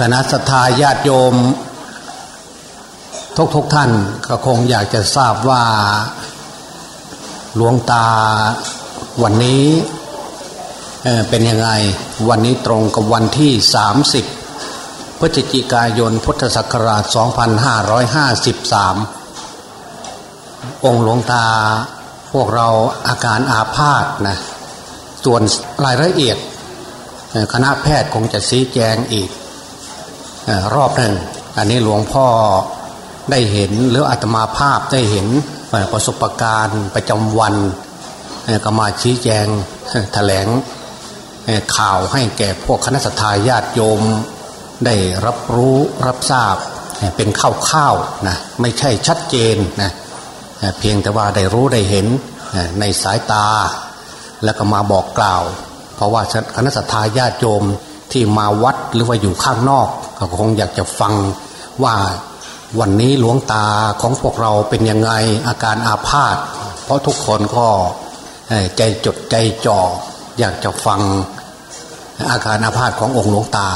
คณะสัตยาญาติโยม ทุกทุกท่านก็คงอยากจะทราบว่าหลวงตาวันนี้เเป็นยังไงวันนี้ตรงกับวันที่ 30 พฤศจิกายนพุทธศักราช 2553 องค์หลวงตาพวกเราอาการอาพาธนะส่วนรายละเอียดคณะแพทย์คงจะชี้แจงอีก รอบหนึ่งอันนี้หลวงพ่อได้เห็นหรืออาตมาภาพได้เห็นประสบการณ์ประจำวันก็มาชี้แจงแถลงข่าวให้แก่พวกคณะสัตยาญาติโยมได้รับรู้รับทราบเป็นข้าวๆนะไม่ใช่ชัดเจนนะเพียงแต่ว่าได้รู้ได้เห็นในสายตา แล้วก็มาบอกกล่าว เพราะว่าคณะสัตยาญาติโยม ที่มาวัดหรือว่าอยู่ข้างนอก ก็คงอยากจะฟังว่าวันนี้หลวงตาของพวกเราเป็นยังไงอาการอาพาธเพราะทุกคนก็ใจจดใจจ่ออยากจะฟังอาการอาพาธขององค์หลวงตา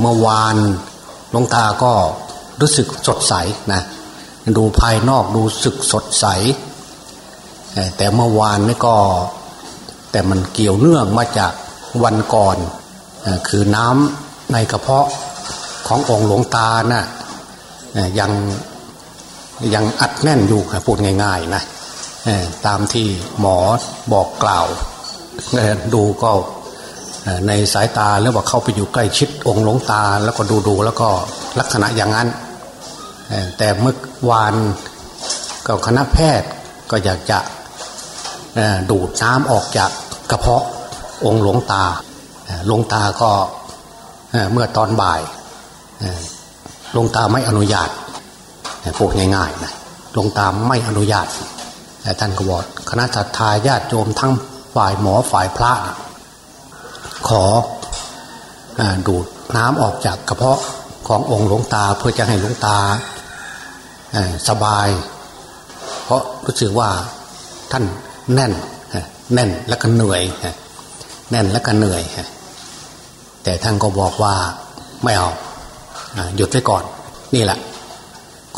เมื่อวานหลวงตาก็รู้สึกสดใสนะดูภายนอกดูสึกสดใส แต่เมื่อวานนี่ก็แต่มันเกี่ยวเนื่องมาจากวันก่อน คือน้ำในกระเพาะขององค์หลวงตานะ่ะยังยังอัดแน่นอยู่พูดง่ายๆนะตามที่หมอบอกกล่าวดูก็ในสายตาแล้วว่าเข้าไปอยู่ใกล้ชิดองค์หลวงตาแล้วก็ดูดูแล้วก็ลักษณะอย่างนั้น แต่เมื่อวานก็คณะแพทย์ก็อยากจะดูดน้ำออกจากกระเพาะองค์หลวงตา หลวงตาก็เมื่อตอนบ่ายหลวงตาไม่อนุญาตพูดง่ายๆนะหลวงตาไม่อนุญาตแต่ท่านก็บอกคณะทาญาติโยมทั้งฝ่ายหมอฝ่ายพระขออดูดน้ำออกจากกระเพาะขององค์หลวงตาเพื่อจะให้หลวงตาสบาย เพราะรู้สึกว่าท่านแน่นแน่นและก็เหนื่อยแน่นและก็เหนื่อย แต่ท่านก็บอกว่าไม่เอาหยุดไว้ก่อน นี่แหละ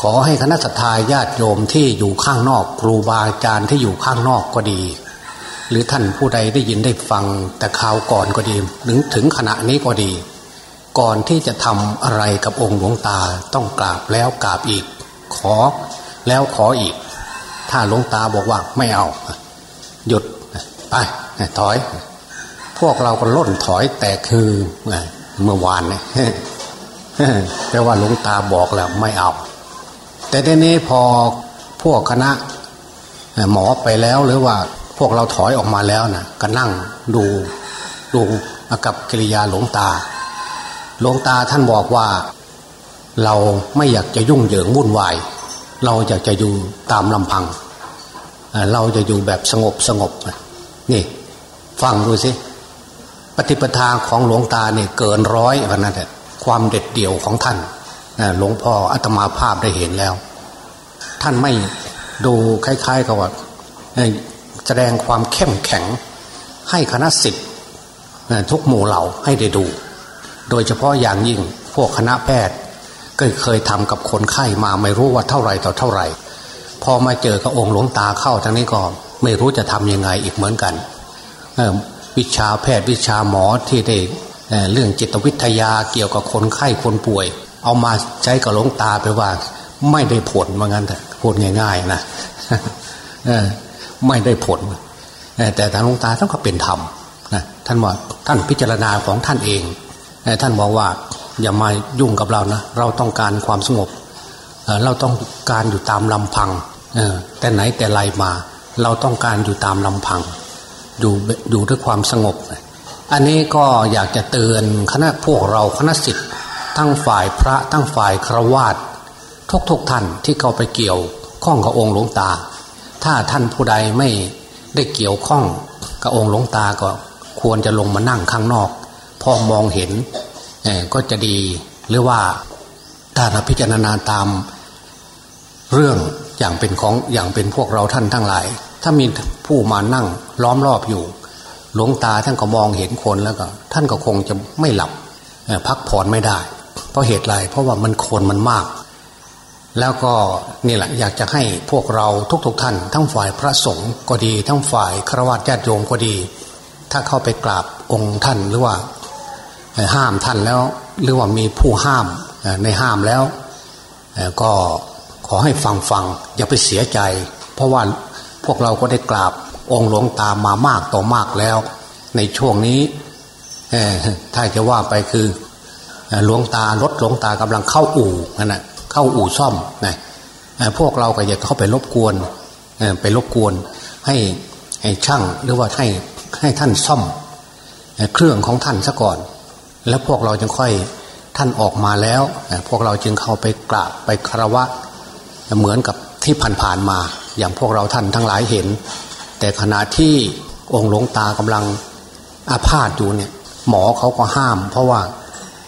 ขอให้คณะสัตยาญาติโยมที่อยู่ข้างนอก ครูบาอาจารย์ที่อยู่ข้างนอกก็ดี หรือท่านผู้ใดได้ยินได้ฟังแต่ข่าวก่อนก็ดีถึงถึงขณะนี้ก็ดี ก่อนที่จะทำอะไรกับองค์หลวงตาต้องกราบแล้วกราบอีก ขอแล้วขออีก ถ้าหลวงตาบอกว่าไม่เอา หยุดไปถอย พวกเราก็ล่นถอยแต่คือเมื่อวานเนี่ยแปลว่าหลวงตาบอกแล้วไม่เอา แต่ทีนี้พอพวกคณะหมอไปแล้วหรือว่าพวกเราถอยออกมาแล้วนะก็นั่งดูดูกับกิริยาหลวงตา หลวงตาท่านบอกว่า เราไม่อยากจะยุ่งเหยิงวุ่นวาย เราอยากจะอยู่ตามลำพัง เราจะอยู่แบบสงบสงบนี่ ฟังดูสิ ปฏิปทาของหลวงตาเนี่ยเกินร้อยวันนั้นแหละความเด็ดเดี่ยวของท่านหลวงพ่ออาตมาภาพได้เห็นแล้ว ท่านไม่ดูคล้ายๆกับว่าแสดงความเข้มแข็งให้คณะสิทธิ์ทุกหมู่เหล่าให้ได้ดู โดยเฉพาะอย่างยิ่งพวกคณะแพทย์ ก็เคยทำกับคนไข้มาไม่รู้ว่าเท่าไรต่อเท่าไรพอมาเจอกับองค์หลวงตาเข้าทั้งนี้ก็ไม่รู้จะทำยังไงอีกเหมือนกัน วิชาแพทย์วิชาหมอที่ได้เรื่องจิตวิทยาเกี่ยวกับคนไข้คนป่วย เอามาใช้กับหลวงตาไปว่า ไม่ได้ผลว่างั้นแต่พูดง่าย ๆ นะไม่ได้ผลแต่ทางหลวงตาท่านก็เป็นธรรมนะท่านบอกท่านพิจารณาของท่านเองท่านบอกว่าอย่ามายุ่งกับเรานะเราต้องการความสงบเราต้องการอยู่ตามลำพังแต่ไหนแต่ไรมา เราต้องการอยู่ตามลำพัง อยู่อยู่ด้วยความสงบ อันนี้ก็อยากจะเตือนคณะพวกเราคณะสิทธิ์ทั้งฝ่ายพระทั้งฝ่ายครวาตทุกทุกท่านที่เข้าไปเกี่ยวข้องกับองค์หลวงตา ถ้าท่านผู้ใดไม่ได้เกี่ยวข้องกับองค์หลวงตาก็ควรจะลงมานั่งข้างนอก พอมองเห็นก็จะดีหรือว่าถ้าพิจารณาตามเรื่องอย่างเป็นของอย่างเป็นพวกเราท่านทั้งหลาย ถ้ามีผู้มานั่งล้อมรอบอยู่ หลวงตาท่านก็มองเห็นคนแล้วก็ ท่านก็คงจะไม่หลับพักผ่อนไม่ได้ เพราะเหตุไรเพราะว่ามันคนมันมาก แล้วก็นี่แหละอยากจะให้พวกเราทุกๆทท่าน ทั้งฝ่ายพระสงฆ์ก็ดี ทั้งฝ่ายฆราวาสญาติโยมก็ดี ถ้าเข้าไปกราบองค์ท่านหรือว่าห้ามท่านแล้ว หรือว่ามีผู้ห้ามในห้ามแล้ว ก็ขอให้ฟังฟังอย่าไปเสียใจ เพราะว่า วกเราก็ได้กราบองค์หลวงตามามากต่อมากแล้ว ในช่วงนี้ถ้าจะว่าไปคือหลวงตารถหลวงตากำลังเข้าอู่นั่นแหะเข้าอู่ซ่อมนะพวกเราก็อย่าเข้าไปรบกวนไปรบกวนให้ให้ช่างหรือว่าให้ให้ท่านซ่อมเครื่องของท่านซะก่อน แล้วพวกเราจึงค่อยท่านออกมาแล้ว พวกเราจึงเข้าไปกราบไปคารวะเหมือนกับที่ผ่านๆมา อย่างพวกเราท่านทั้งหลายเห็น แต่ขณะที่องค์หลวงตากำลังอาพาธอยู่เนี่ย หมอเขาก็ห้าม เพราะว่า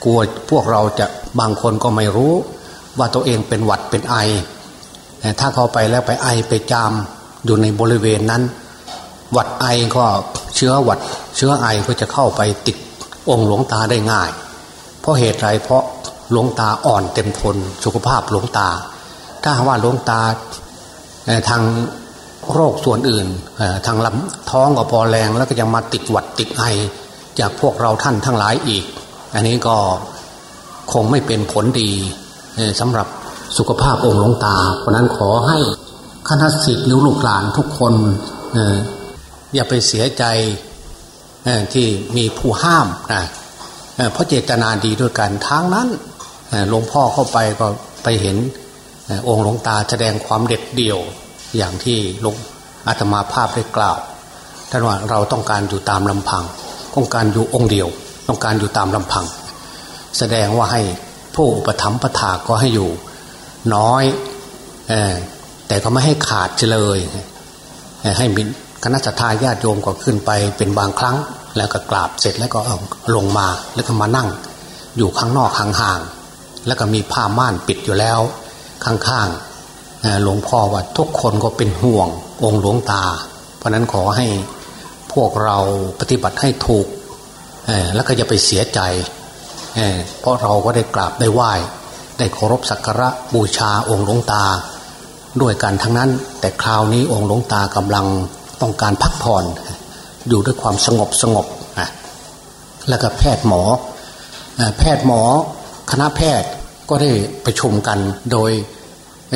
กลัวพวกเราจะบางคนก็ไม่รู้ว่าตัวเองเป็นหวัดเป็นไอ ถ้าเขาไปแล้วไปไอไปจามอยู่ในบริเวณนั้น หวัดไอก็เชื้อหวัด เชื้อไอก็จะเข้าไปติดองค์หลวงตาได้ง่าย เพราะเหตุไรเพราะหลวงตาอ่อนเต็มทนสุขภาพหลวงตา ถ้าว่าหลวงตา ทางโรคส่วนอื่นทางลำท้องก็พอแรงแล้วก็ยังมาติดหวัดติดไอจากพวกเราท่านทั้งหลายอีก อันนี้ก็คงไม่เป็นผลดีสำหรับสุขภาพองค์หลวงตา เพราะนั้นขอให้คณะสิทธิ์หรือลูกหลานทุกคนอย่าไปเสียใจที่มีผู้ห้ามนะเพราะเจตนาดีด้วยกันทางนั้นหลวงพ่อเข้าไปก็ไปเห็น องค์หลวงตาแสดงความเด็ดเดี่ยวอย่างที่หลวงอาตมาภาพได้กล่าวท่านว่าเราต้องการอยู่ตามลำพัง ต้องการอยู่องค์เดียว ต้องการอยู่ตามลำพัง แสดงว่าให้ผู้อุปถัมภ์ประถาก็ให้อยู่น้อยแต่ก็ไม่ให้ขาดเลยให้มิคณะทาญาติโยมก็ขึ้นไปเป็นบางครั้ง แล้วก็กราบเสร็จแล้วก็เอาลงมาแล้วก็มานั่ง อยู่ข้างนอกห่างๆแล้วก็มีผ้าม่านปิดอยู่แล้ว ข้างๆหลวงพ่อว่าทุกคนก็เป็นห่วงองค์หลวงตา เพราะนั้นขอให้พวกเราปฏิบัติให้ถูกแล้วก็อย่าไปเสียใจเพราะเราก็ได้กราบได้ไหว้ได้เคารพสักการะบูชาองค์หลวงตา ด้วยกันทั้งนั้น แต่คราวนี้องค์หลวงตากำลังต้องการพักผ่อนอยู่ด้วยความสงบสงบแล้วก็แพทย์หมอแพทย์หมอคณะแพทย์ ก็ได้ประชุมกันโดย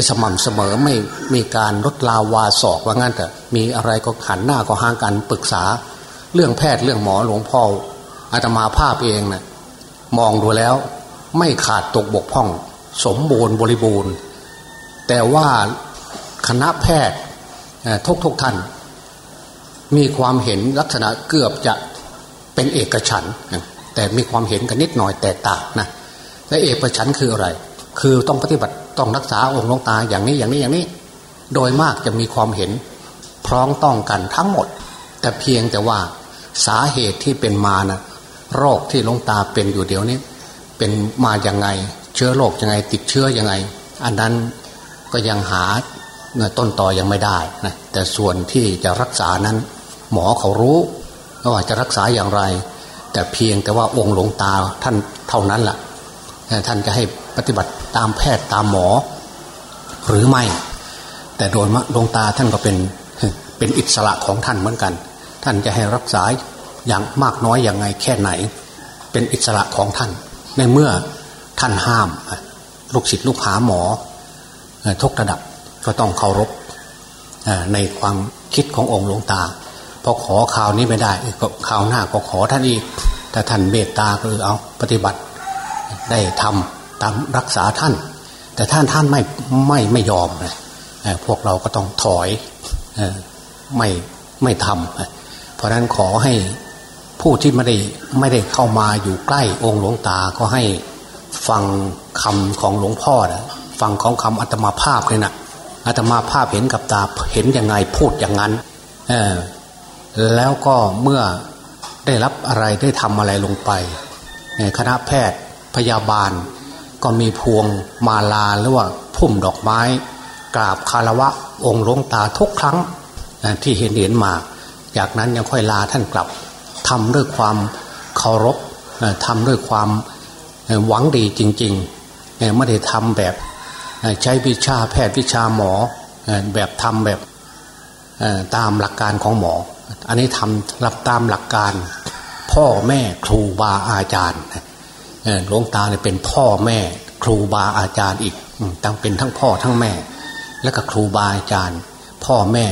สม่ำเสมอไม่มีการลดลาวาศอกว่างั้นแต่มีอะไรก็ขันหน้าก็ห่างกันปรึกษา เรื่องแพทย์เรื่องหมอหลวงพ่ออาตมาภาพเองนะ่ะมองดูแล้วไม่ขาดตกบกพร่อง สมบูรณ์บริบูรณ์ แต่ว่าคณะแพทย์ทุกทุกท่าน มีความเห็นลักษณะเกือบจะเป็นเอกฉัน แต่มีความเห็นกันนิดหน่อยแตกต่างนะ และเอกฉันคืออะไร คือต้องปฏิบัติต้องรักษาองค์ลงตาอย่างนี้อย่างนี้อย่างนี้ โดยมากจะมีความเห็น พร้องต้องกันทั้งหมด แต่เพียงแต่ว่าสาเหตุที่เป็นมานะโรคที่ลงตาเป็นอยู่เดี๋ยวนี้ เป็นมาอย่างไง เชื้อโรคยังไง ติดเชื้อยังไง อันนั้นก็ยังหาต้นต่อยังไม่ได้นะแต่ส่วนที่จะรักษานั้นหมอเขารู้ว่าจะรักษาอย่างไร แต่เพียงแต่ว่าองค์หลวงตาท่านเท่านั้นแหละ ท่านจะให้ปฏิบัติตามแพทย์ตามหมอ หรือไม่ แต่โดยมหลวงตาท่านก็เป็นเป็นอิสระของท่านเหมือนกัน ท่านจะให้รักษาอย่างมากน้อยอย่างไงแค่ไหน เป็นอิสระของท่าน ในเมื่อท่านห้าม ลูกศิษย์ลูกหาหมอทุกระดับก็ต้องเคารพในความคิดขององค์หลวงตาพอขอข่าวนี้ไม่ได้ก็ข่าวหน้าก็ขอท่านอีกแต่ท่านเมตตาก็เอาปฏิบัติ ได้ทำตามรักษาท่าน แต่ท่านท่านไม่ไม่ไม่ยอมพวกเราก็ต้องถอยไม่ไม่ทำเพราะนั้นขอให้ผู้ที่ไม่ได้ไม่ได้เข้ามาอยู่ใกล้องค์หลวงตาก็ให้ฟังคำของหลวงพ่อนะฟังของคำอัตมาภาพเลยนะอัตมาภาพเห็นกับตาเห็นยังไงพูดอย่างนั้นแล้วก็เมื่อได้รับอะไรได้ทำอะไรลงไป คณะแพทย์ พยาบาล ก็มีพวงมาลาหรือว่าพุ่มดอกไม้ กราบคารวะองค์หลวงตาทุกครั้งที่เห็นเห็นมา จากนั้นยังค่อยลาท่านกลับทำด้วยความเคารพทำด้วยความหวังดีจริงๆไม่ได้ทำแบบใช้วิชาแพทย์วิชาหมอแบบทำแบบตามหลักการของหมอ อันนี้ทำรับตามหลักการพ่อแม่ครูบาอาจารย์ หลวงตาเนี่ยเป็นพ่อแม่ ครูบาอาจารย์อีกตั้งเป็นทั้งพ่อทั้งแม่ และก็ครูบาอาจารย์ พ่อแม่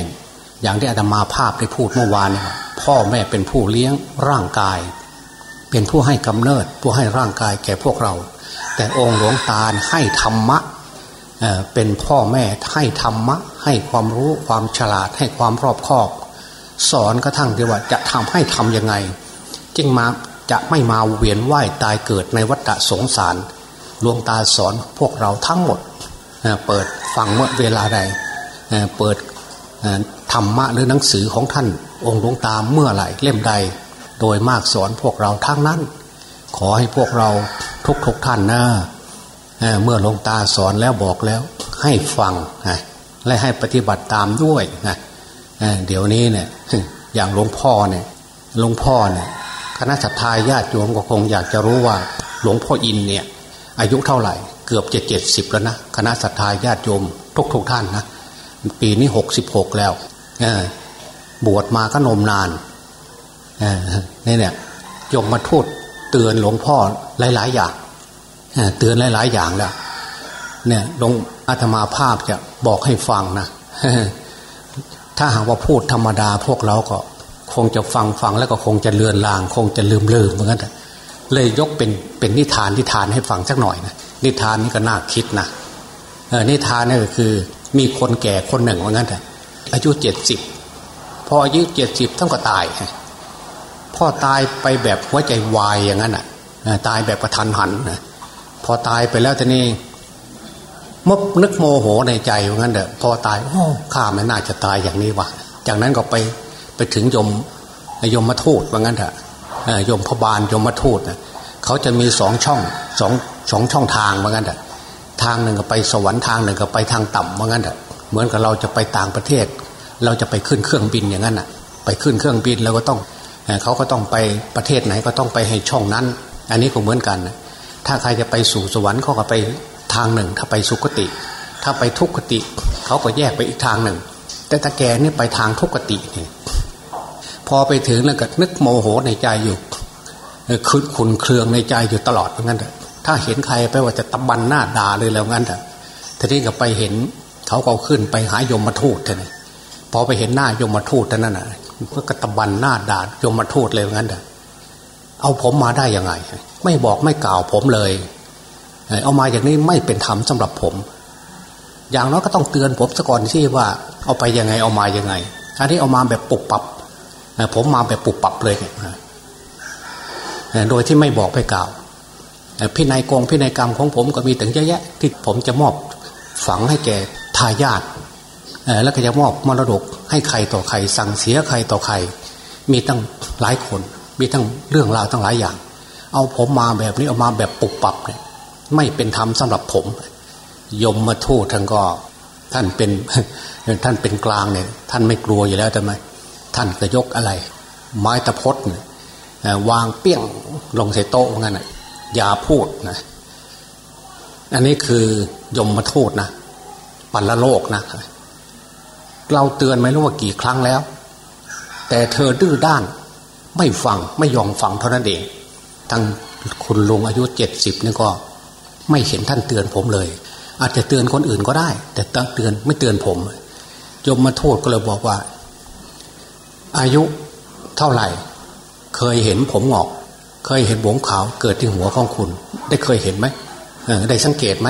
อย่างที่อาตมาภาพได้พูดเมื่อวาน พ่อแม่เป็นผู้เลี้ยงร่างกาย เป็นผู้ให้กำเนิด ผู้ให้ร่างกายแก่พวกเรา แต่องค์หลวงตาให้ธรรมะเป็นพ่อแม่ให้ธรรมะ ให้ความรู้ความฉลาดให้ความรอบคอบ สอนกระทั่งที่ว่าจะทำให้ทำยังไง จึงมา จะไม่มาเวียนว่ายตายเกิดในวัฏสงสารหลวงตาสอนพวกเราทั้งหมดเปิดฟังเมื่อเวลาใดเปิดธรรมะหรือหนังสือของท่าน องค์หลวงตาเมื่อไหร่เล่มใด โดยมากสอนพวกเราทั้งนั้น ขอให้พวกเราทุกๆทท่านนะเมื่อหลวงตาสอนแล้วบอกแล้ว ให้ฟังและให้ปฏิบัติตามด้วยนะเดี๋ยวนี้เนี่ยอย่างหลวงพ่อเนี่ยหลวงพ่อเนี่ย ณะสัตยาญาติโยมก็คงอยากจะรู้ว่าหลวงพ่ออินเนี่ยอายุเท่าไหร่ เกือบจะเจ็ดสิบแล้วนะคณะสัตยาญาติโยมทุกทุกท่านนะปีนี้หกสิบหกแล้วบวชมาก็นมนานนี่เนี่ยยมมาทูดเตือนหลวงพ่อหลาย ๆ อย่างเตือนหลาย ๆ อย่างแล้วเนี่ยหลวงอาตมาภาพจะบอกให้ฟังนะถ้าหากว่าพูดธรรมดาพวกเราก็ คงจะฟังฟังแล้วก็คงจะเลือนลาง คงจะลืมลืมเหมือนกันเลยยกเป็นเป็นนิทานนิทานให้ฟังสักหน่อยนะนิทานนี่ก็น่าคิดนะนิทานนี่ก็คือมีคนแก่คนหนึ่งว่างั้นแต่อายุเจ็ดสิบพออายุเจ็ดสิบท่านก็ตายพ่อตายไปแบบหัวใจวายอย่างนั้นอะตายแบบกระทันหันนะพอตายไปแล้วทีนี้มบนึกโมโหในใจว่างั้นเด้อพอตายโอ้ข้าไม่น่าจะตายอย่างนี้วะจากนั้นก็ไป ไปถึงยมยมมาทูตว่างั้นเถอะยมพบาลยมมาทูตนะเขาจะมีสองช่องสองสองช่องทางว่างั้นเถอะทางหนึ่งก็ไปสวรรค์ทางหนึ่งก็ไปทางต่ำว่างั้นเถอะเหมือนกับเราจะไปต่างประเทศ เราจะไปขึ้นเครื่องบินอย่างนั้นอะ ไปขึ้นเครื่องบินแล้วก็ต้องเขาก็ต้องไปประเทศไหนก็ต้องไปให้ช่องนั้น อันนี้ก็เหมือนกัน ถ้าใครจะไปสู่สวรรค์เขาก็ไปทางหนึ่ง ถ้าไปสุคติ ถ้าไปทุกขติ เขาก็แยกไปอีกทางหนึ่ง แต่ตาแกนี่ไปทางทุกขติเนี่ย พอไปถึงแล้วก็นึกโมโหในใจอยู่คืนขุนเครืองในใจอยู่ตลอดเหมือนกันถ้าเห็นใครไปว่าจะตะบันหน้าด่าเลยแล้วงั้นแต่ทีนี้ก็ไปเห็นเขาก็ขึ้นไปหายมมาทูตท่านพอไปเห็นหน้ายมมาทูตท่านนั่นน่ะก็ตะบันหน้าด่ายมมาทูตเลยงั้นแต่เอาผมมาได้ยังไง ไม่บอกไม่กล่าวผมเลย เอามาอย่างนี้ไม่เป็นธรรมสาหรับผม อย่างน้อยก็ต้องเตือนผมซะก่อนที่ว่า เอาไปยังไงเอามายังไงอันนี้เอามาแบบปุบปับ ผมมาแบบปุบปับเลยโดยที่ไม่บอกไม่กล่าวพินัยกองพินัยกรรมของผมก็มีถึงเยอะแยะ ที่ผมจะมอบฝังให้แก่ทายาทแล้วก็จะมอบมรดกให้ใครต่อใคร สั่งเสียใครต่อใคร มีตั้งหลายคน มีทั้งเรื่องราวตั้งหลายอย่าง เอาผมมาแบบนี้เอามาแบบปุบปับเนี่ยไม่เป็นธรรมสำหรับผม ยมมาทูตท่านก็ ท่านเป็นท่านเป็นกลางเนี่ย ท่านไม่กลัวอยู่แล้วทำไม ท่านก็ยกอะไร ไม้ตะพดวางเปี้ยงลงใส่โต๊ะงั้นนะอย่าพูดนะ อันนี้คือยมมาโทษนะ ปัลโลกนะ เราเตือนไหมรู้ว่ากี่ครั้งแล้ว แต่เธอดื้อด้านไม่ฟังไม่ยอมฟังเท่านั้นเองทั้งคุณลุงอายุเจ็ดสิบนี่ก็ ไม่เห็นท่านเตือนผมเลย อาจจะเตือนคนอื่นก็ได้ แต่ตั้งเตือนไม่เตือนผมยมมาโทษก็เลยบอกว่า อายุเท่าไหร่ เคยเห็นผมหงอก เคยเห็นหงขาวเกิดที่หัวของคุณ ได้เคยเห็นไหมได้สังเกตไหม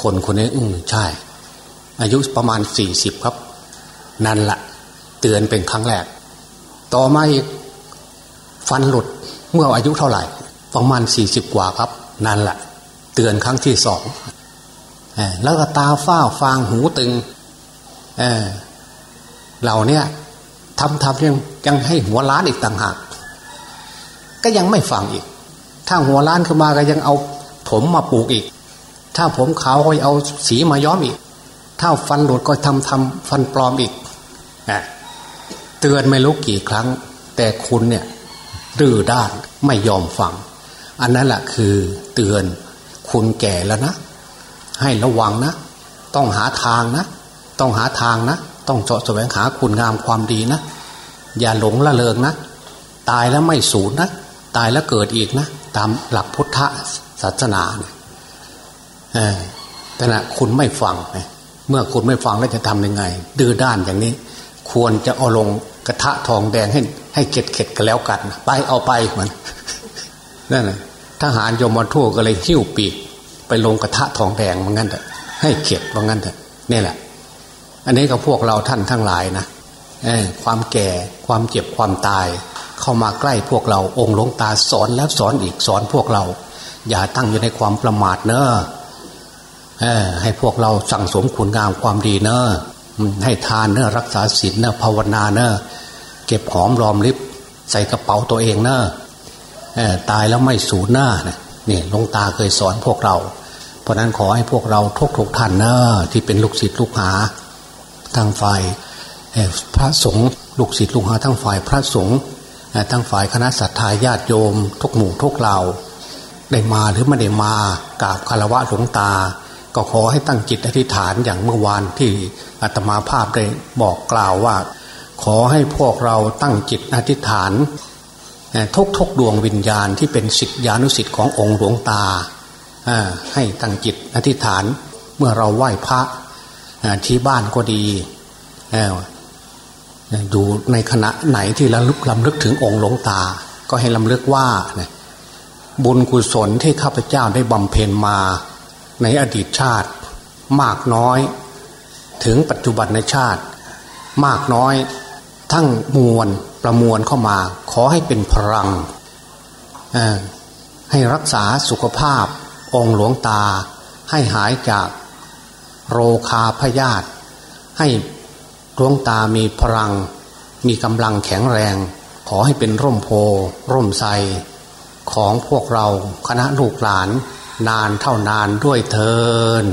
คนคนนี้อืมใช่ อายุประมาณสี่สิบครับ นั่นละเตือนเป็นครั้งแรก ต่อมาอีกฟันหลุดเมื่ออายุเท่าไหร่ ประมาณสี่สิบกว่าครับ นั่นแหละเตือนครั้งที่สองแล้วก็ตาฝ้าฟางหูตึงเเราเนี่ย ทำทำยังยังให้หัวล้านอีกต่างหาก ก็ยังไม่ฟังอีก ถ้าหัวล้านขึ้นมาก็ยังเอาผมมาปลูกอีก ถ้าผมขาวก็เอาสีมาย้อมอีก ถ้าฟันหลุดก็ทำทำฟันปลอมอีกเตือนไม่รู้กี่ครั้ง แต่คุณเนี่ยดื้อด้านไม่ยอมฟัง อันนั้นแหละคือเตือนคุณแก่แล้วนะ ให้ระวังนะ ต้องหาทางนะ ต้องหาทางนะ ต้องเจาะแสวงหาคุณงามความดีนะ อย่าหลงละเลงนะ ตายแล้วไม่สูญนะ ตายแล้วเกิดอีกนะ ตามหลักพุทธศาสนาเนี่ยแต่นะคุณไม่ฟังเมื่อคุณไม่ฟังแล้วจะทำยังไง ดื้อด้านอย่างนี้ ควรจะเอาลงกระทะทองแดงให้ให้เข็ดเข็ดกันแล้วกัน ไปเอาไปเหมือนนั่นแหละทหารยมทั่วก็เลยหิ้วปีก ไปลงกระทะทองแดงว่างั้นเถอะให้เข็ดว่างั้นเถอะนี่แหละ อันนี้ก็พวกเราท่านทั้งหลายนะความแก่ความเจ็บความตาย เข้ามาใกล้พวกเราองค์หลวงตาสอนแล้วสอนอีกสอนพวกเรา อย่าตั้งอยู่ในความประมาทเนอะให้พวกเราสั่งสมคุณงามความดีเนอะให้ทานเนอะรักษาศีลเนอะภาวนาเนอะเก็บหอมรอมริบใส่กระเป๋าตัวเองเนอะตายแล้วไม่สูญหน้าเนี่ยหลวงตาเคยสอนพวกเรา เพราะนั้นขอให้พวกเราทุกทุกท่านเนอะที่เป็นลูกศิษย์ลูกหา ทางฝ่ายพระสงฆ์ลูกศิษย์ลูกหาทั้งฝ่ายพระสงฆ์ทั้งฝ่ายคณะสัตยาญาติโยม ทุกหมู่ทุกเหล่าได้มาหรือไม่ได้มากราบคารวะหลวงตา ก็ขอให้ตั้งจิตอธิษฐานอย่างเมื่อวานที่อาตมาภาพได้บอกกล่าวว่า ขอให้พวกเราตั้งจิตอธิษฐานทุกทุกดวงวิญญาณที่เป็นสิทธิานุสิทธิ์ขององค์หลวงตาให้ตั้งจิตอธิษฐานเมื่อเราไหว้พระ ที่บ้านก็ดีอยู่ในขณะไหนที่ระลึกลำลึกถึงองค์หลวงตา ก็ให้ลำลึกว่าบุญกุศลที่ข้าพเจ้าได้บำเพ็ญมาในอดีตชาติมากน้อย ถึงปัจจุบันในชาติ มากน้อย ทั้งมวลประมวลเข้ามา ขอให้เป็นพลังให้รักษาสุขภาพองค์หลวงตาให้หายจาก โรคาพยาธิให้ดวงตามีพลัง มีกำลังแข็งแรง ขอให้เป็นร่มโพร่มไทรของพวกเราคณะลูกหลานนานเท่านานด้วยเทิน